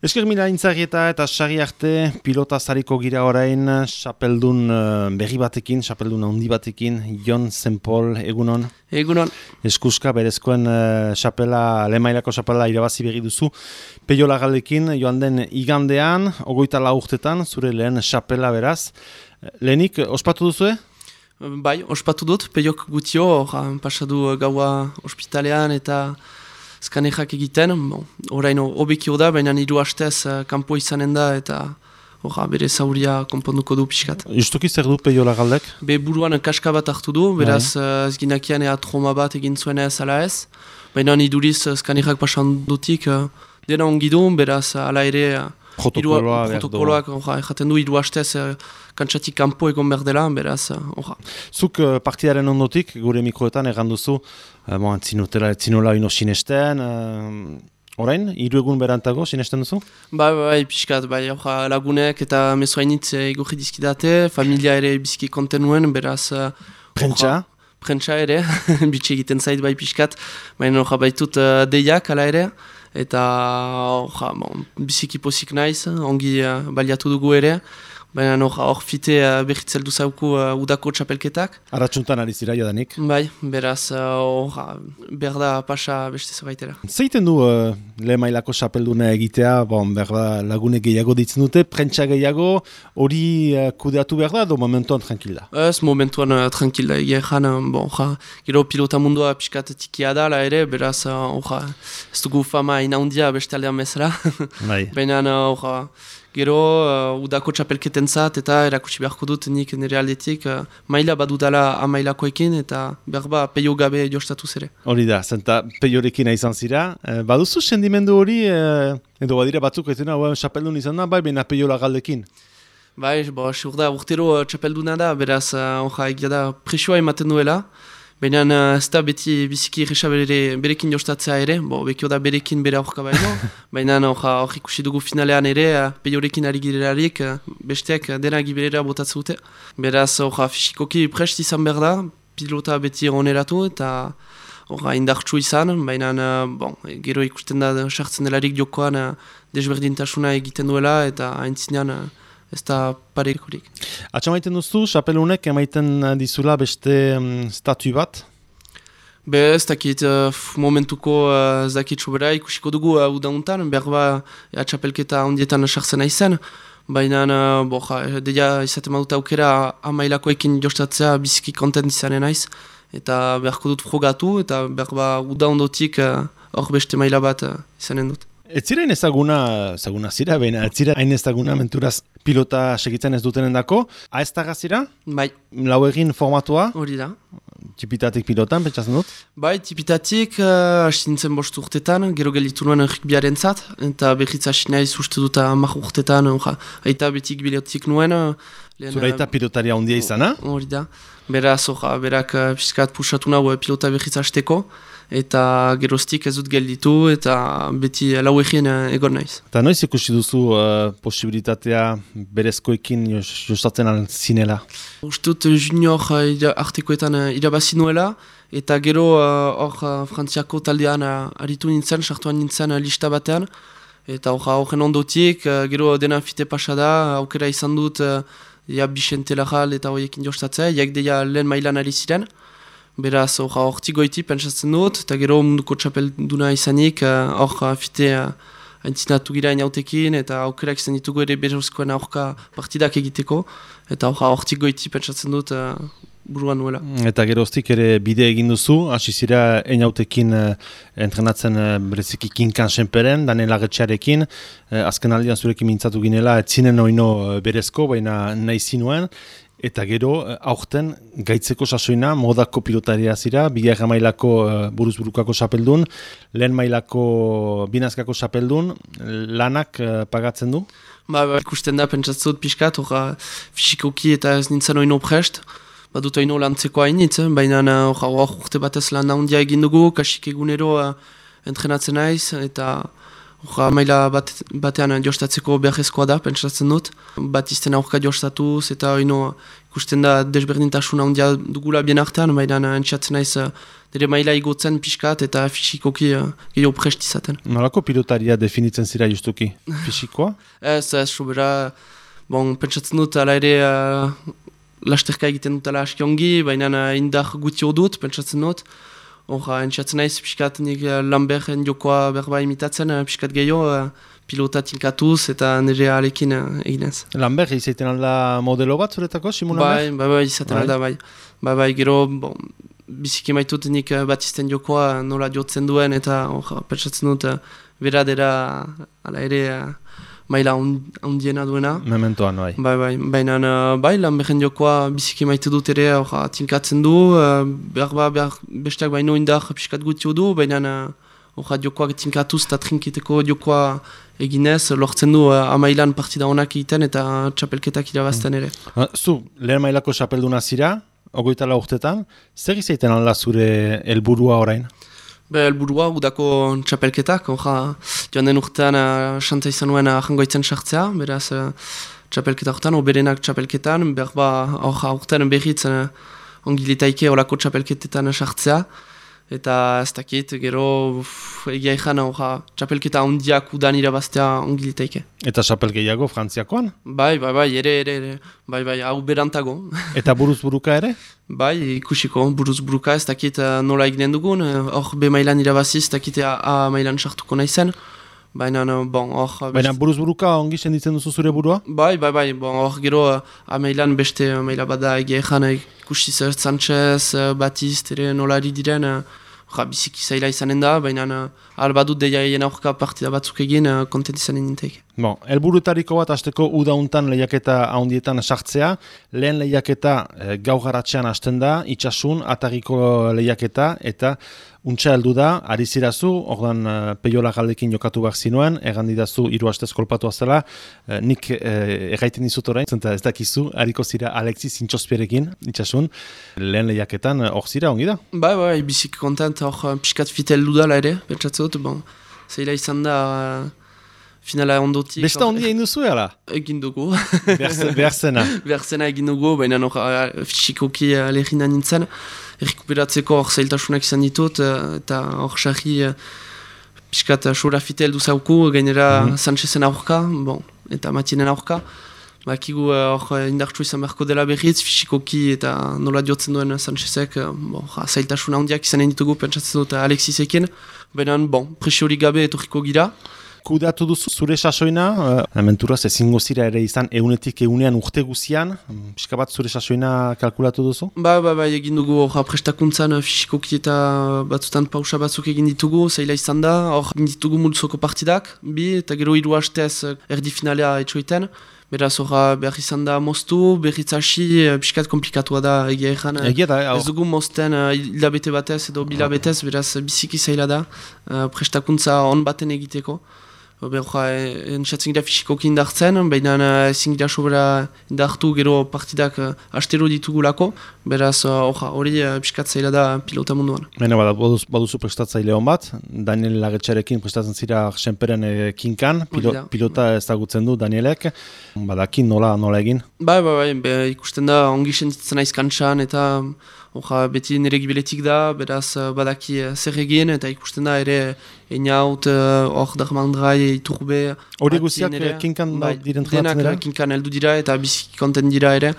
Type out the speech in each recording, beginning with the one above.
Esker mila intzagieta eta sari arte pilota zariko gira orain xapeldun uh, berri batekin, xapeldun handi batekin, Jon Zenpol, egunon? Egunon. Eskuska berezkoen xapela, lemailako xapela irabazi berri duzu. Peio lagaldekin, joan den igandean, ogoita urtetan, zure lehen xapela beraz. Lehenik, ospatu duzu, Bai, ospatu dut, peiok gutio, pasadu gaua ospitalean eta skanejak egiten, bon, orain obekio da, baina nidu hastez uh, kanpo izanen da eta Oja, bere zauria konponduko du pixkat. Justuki zer du peio lagaldek? Be buruan kaska bat hartu du, beraz uh, ezginakian ea troma bat egin zuen ez ala ez. Baina niduriz uh, skanejak pasan dutik dena ongi du, beraz ala ere protokoloa protokoloak jaten du hiru hastez uh, kantsatik kanpo egon behar dela, beraz, uh, Zuk uh, partidaren ondotik, gure mikroetan eganduzu, uh, bon, zinutela, zinula ino sinesten, uh, orain, hiru egun berantago sinesten duzu? Bai, bai, pixkat, bai, orra, lagunek eta mesoainitz egorri dizkidate, familia ere bizki konten nuen, beraz... Uh, Prentsa? Prentsa ere, bitxe egiten zait bai pixkat, baina orra baitut uh, deiak ala ere, eta orra, bon, biziki pozik naiz, ongi uh, baliatu dugu ere, Baina hor fite uh, behitzel duzauku uh, udako txapelketak. Arratxuntan ari zira jadanik. Bai, beraz hor uh, berda pasa beste zerbaitera. Zeiten du uh, le mailako txapelduna egitea, bon, berda lagune gehiago ditzen dute, prentsa gehiago, hori uh, kudeatu behar da, do momentuan tranquila? Ez, momentuan uh, tranquila, egia ezan, bon, ja, gero pilota mundua piskat tikia da, la ere, beraz, uh, ez dugu fama inaundia beste aldean mesra. Bai. Baina, hor, Gero, uh, udako txapelketen zat eta erakutsi beharko dut nik nire aldetik uh, maila badudala amailakoekin eta berba peio gabe jostatu zere. Hori da, zenta peiorekin izan zira. Uh, baduzu sendimendu hori, uh, edo badira batzuk ez dena, txapeldun izan da, bai, baina peio lagaldekin. Bai, bo, da, urtero uh, txapelduna da, beraz, uh, onja, egia da, presioa ematen duela. Baina uh, ez da beti biziki erresa bere, berekin jostatzea ere, bo, bekio da berekin bere aurka baino, baina hor ikusi dugu finalean ere, uh, peiorekin ari girelarik, uh, besteak dena giberera botatzen dute. Beraz, hor fisikoki prest izan behar da, pilota beti oneratu eta hor indartsu izan, baina uh, bon, gero ikusten da sartzen delarik jokoan uh, desberdintasuna egiten duela eta haintzinean uh, ez da parekorik. Atxa maiten duzu, xapelunek emaiten dizula beste um, statu bat? Be ez dakit uh, momentuko uh, ez dakit sobera ikusiko dugu uh, udauntan, behar ba atxapelketa ondietan sartzen aizen, baina uh, bo, ja, deia izaten maduta aukera amailakoekin jostatzea biziki kontent izanen aiz, eta beharko dut frogatu, eta behar ba udaundotik hor uh, beste maila bat uh, izanen dut. Ez ziren ezaguna, ezaguna zira, baina ez zira hain ezaguna menturaz pilota segitzen ez dutenen dako. Aezta gazira? Bai. Lau egin formatua? Hori da. Tipitatik pilotan, pentsatzen dut? Bai, tipitatik, uh, astintzen bost urtetan, gero gelitu nuen rikbiaren zat, eta behitz asinai uste dut amak urtetan, uh, aita betik bilotik nuen. Uh, Zura aita pilotaria ondia izana? Hori da. Beraz, uh, berak uh, piskat pusatu nahu pilota behitz asteko eta geroztik ez dut gelditu eta beti lau egin eh, egon naiz. Eta noiz ikusi duzu uh, posibilitatea berezkoekin jostatzen alen zinela? Ustut junior uh, artekoetan uh, irabazi nuela eta gero hor uh, frantziako taldean uh, aritu nintzen, sartuan nintzen uh, lista batean eta hor horren ondotik, uh, gero dena fite pasada, aukera izan dut uh, ja Bixente Lajal eta horiekin jostatzea, jak deia lehen mailan ari ziren. Beraz, hor horti goiti pentsatzen dut, eta gero munduko txapel duna izanik, eh, hor uh, fite uh, aintzinatu gira inautekin, eta aukerak izan ditugu ere beruzkoen aurka partidak egiteko, eta hor horti goiti pentsatzen dut uh, buruan nuela. Eta gero ere bide egin duzu, hasi zira inautekin uh, entrenatzen uh, bereziki kinkan senperen, danen lagetxearekin, uh, azken aldean zurekin mintzatu ginela, etzinen oino berezko, baina nahi zinuen, Eta gero, eh, aurten gaitzeko sasoina, modako pilotaria zira, bigarra mailako uh, buruz burukako sapeldun, lehen mailako binazkako sapeldun, lanak uh, pagatzen du? Ba, ba, ikusten da, pentsatzut pixkat, orra fisikoki eta ez nintzen oino prest, ba dut oino lantzeko hainitz, baina orra urte batez lan handia egin dugu, kasik egunero uh, entrenatzen naiz, eta Ura, maila bat, batean jostatzeko beharrezkoa da, pentsatzen dut. Bat izten aurka jostatuz eta oino ikusten da desberdintasuna handia dugula bien artean, baina entxatzen naiz nire maila igotzen pixkat eta fisikoki uh, gehiago prestizaten. Nolako pilotaria definitzen zira justuki? Fisikoa? ez, ez, sobera, bon, pentsatzen dut, ala ere, uh, lasterka egiten dut ala aski ongi, baina indar gutio dut, pentsatzen dut. Horra, entxatzen naiz, pixkat nik uh, Lambert jokoa berba imitatzen, uh, pixkat gehiago, uh, pilota tinkatuz eta nire alekin eginez. Lambert, izaiten alda modelo bat zuretako, Simon Bai, bai, bai, izaten bai. alda, bai. Bai, bai, gero, bon, biziki maitut nik batisten jokoa nola jotzen duen eta horra, pentsatzen dut, uh, beradera, ala ere, uh, maila handiena duena. Mementoan, bai. Bai, bai, baina, bai, lan behen jokoa biziki maite dut ere, orra, tinkatzen du, uh, behar ba, behar besteak baino indar piskat gutio du, baina, orra, jokoak tinkatuz eta trinkiteko jokoa eginez, lortzen du uh, amailan partida honak egiten eta txapelketak irabazten ere. Mm. Zu, lehen mailako txapelduna zira, ogoitala urtetan, zer izaiten alda zure helburua orain? Be, elburua, udako txapelketak, orra, joan den urtean xanta uh, izan nuen ahangoitzen sartzea, beraz, uh, txapelketa urtean, oberenak txapelketan, behar ba, orra, urtean berriz uh, ongilitaike olako txapelketetan sartzea, eta ez dakit, gero, egia ezan, txapelketa ondiak udan irabaztea ongilitaike. Eta txapel gehiago, frantziakoan? Bai, bai, bai, ere, ere, ere, bai, bai, hau berantago. eta buruz buruka ere? Bai, ikusiko, buruz buruka, ez dakit uh, nola eginen dugun, eh, hor uh, B mailan irabaziz, ez dakit A mailan sartuko nahi zen. Baina, bon, hor... Baina buruz buruka ongi senditzen duzu zure burua? Bai, bai, bai, bon, hor gero A mailan beste maila bada egia ezan, ikusiz Sanchez, Batist, ere nolari diren, ja, biziki zaila izanen da, baina uh, albadut deia egin aurka partida batzuk egin uh, kontent izanen nintek. Bon, elburutariko bat azteko udauntan lehiaketa haundietan sartzea, lehen lehiaketa e, gau garatzean hasten da, itxasun, atariko lehiaketa, eta untxa heldu da, ari zirazu, ordan e, peiola galdekin jokatu behar zinuen, egan didazu hiru hastez kolpatu azela, e, nik e, erraiten dizut orain, zenta ez dakizu, hariko zira Alexis Intxospierekin, itxasun, lehen lehiaketan hor zira, ongi da? Bai, bai, bizik kontent, hor piskat fitel dudala ere, betxatzot, bon, zeila izan da, finala ondotik... Besta ondi egin duzu ala? Egin dugu. Berzena. Berzena egin dugu, baina uh, fisikoki lehina nintzen. Errekuperatzeko hor zailtasunak izan ditut, eta hor sarri piskat uh, sura fitel duzauku, gainera mm -hmm. Sanchezen aurka, bon, eta Matinen aurka. Bakigu hor uh, indartsu izan beharko dela berriz, fisikoki eta nola diotzen duen Sanchezek, bon, zailtasuna handiak izan ditugu, pentsatzen dut Alexisekin. Baina, bon, presiorik gabe etorriko gira. Kudeatu duzu zure sasoina, uh, menturaz ezingo zira ere izan eunetik eunean urte guzian, mm, pixka bat zure sasoina kalkulatu duzu? Ba, ba, ba, egin dugu hor prestakuntzan eh, fisikoki eta batzutan pausa batzuk egin ditugu, zaila izan da, hor egin ditugu multzoko partidak, bi, eta gero hiru hastez eh, erdi finalea etxoiten, Beraz, horra behar izan da moztu, berriz hasi, piskat komplikatua da egia ezan. Egia da, Ez dugu mozten hilabete batez edo bilabetez, beraz biziki zaila da, prestakuntza on baten egiteko. Berroa, entzatzen gira fisikoki indartzen, baina ezin gira sobera indartu gero partidak uh, astero ditugulako, beraz hori uh, zaila da pilota munduan. Baina baduz, baduzu prestatzaile hon bat, Daniel Lagetxarekin prestatzen zira senperen e, kinkan, pilo, pilota ezagutzen du Danielek, badakin nola nola egin? Bai, bai, bai, ikusten da ongi sentitzen aiz kantxan eta Oja, beti nire gibiletik da, beraz uh, badaki uh, zer egin, eta ikusten da ere einaut, uh, hor darmandrai, iturbe... Hori guztiak kinkan bai, diren dira? Kinkan heldu dira eta biziki konten dira ere.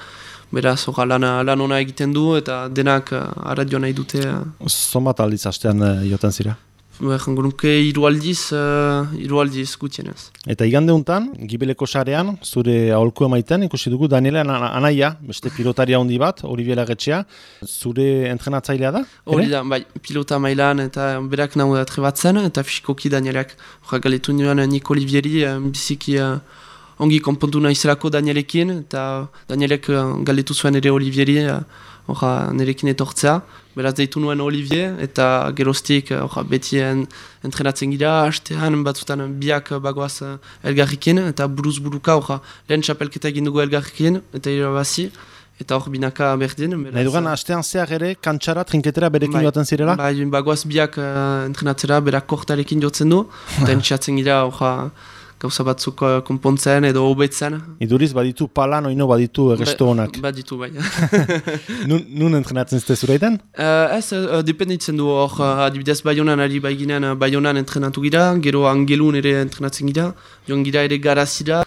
Beraz, oja, lan, lan ona egiten du eta denak uh, aradio nahi dute. Uh. Zomat aldiz hastean uh, joten zira? Jango nuke hiru aldiz, uh, hiru aldiz gutienez. Eta igande untan, gibeleko sarean, zure aholku emaiten, ikusi dugu Daniela anaia, beste pilotaria handi bat, hori getxea, zure entrenatzailea da? Hori da, bai, pilota mailan eta berak nahu da trebatzen, eta fisikoki Danielak. Hora galetu nioan Nik Olivieri, eh, biziki uh, ongi konpontu nahizelako Danielekin, eta Danielek uh, galetu zuen ere Olivieri, uh, hora nerekin etortzea. Beraz deitu nuen Olivier eta geroztik uh, beti entrenatzen gira, hastean batzutan biak bagoaz uh, elgarrikin eta buruz buruka orra, lehen txapelketa egin dugu elgarrikin eta irabazi eta hor binaka berdin. Nahi dugan, hastean zehar ere, kantxara, trinketera berekin bai, joaten zirela? Bai, bagoaz biak uh, entrenatzera berak kortarekin jotzen du eta entxatzen gira orra gauza batzuk uh, konpontzen edo hobetzen. Iduriz baditu palan oino baditu resto honak. Ba, baditu bai. nun, nun entrenatzen zute zureiten? Uh, ez, uh, dependitzen du hor, uh, adibidez baionan ari baiginen uh, baionan entrenatu gira, gero angelun ere entrenatzen gira, joan gira ere garazira.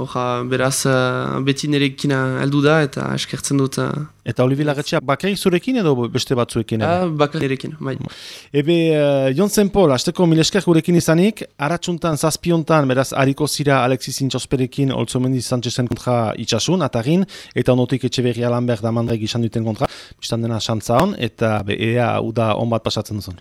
Oja, beraz, uh, beti nerekin heldu da eta eskertzen dut. Uh, eta Olivi Lagetxea bakai zurekin edo beste batzuekin? Uh, bakai nerekin, bai. Ebe, uh, Jon Zenpol, azteko milesker gurekin izanik, aratsuntan, zazpiontan, beraz, hariko zira Alexis Intxosperekin, Olzomendi Sanchezen kontra itxasun, atagin, eta onotik etxe berri alanber da mandrek izan duten kontra, biztan dena xantza hon, eta be, ea, uda on bat pasatzen duzun.